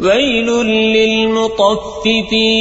ويل للمطففين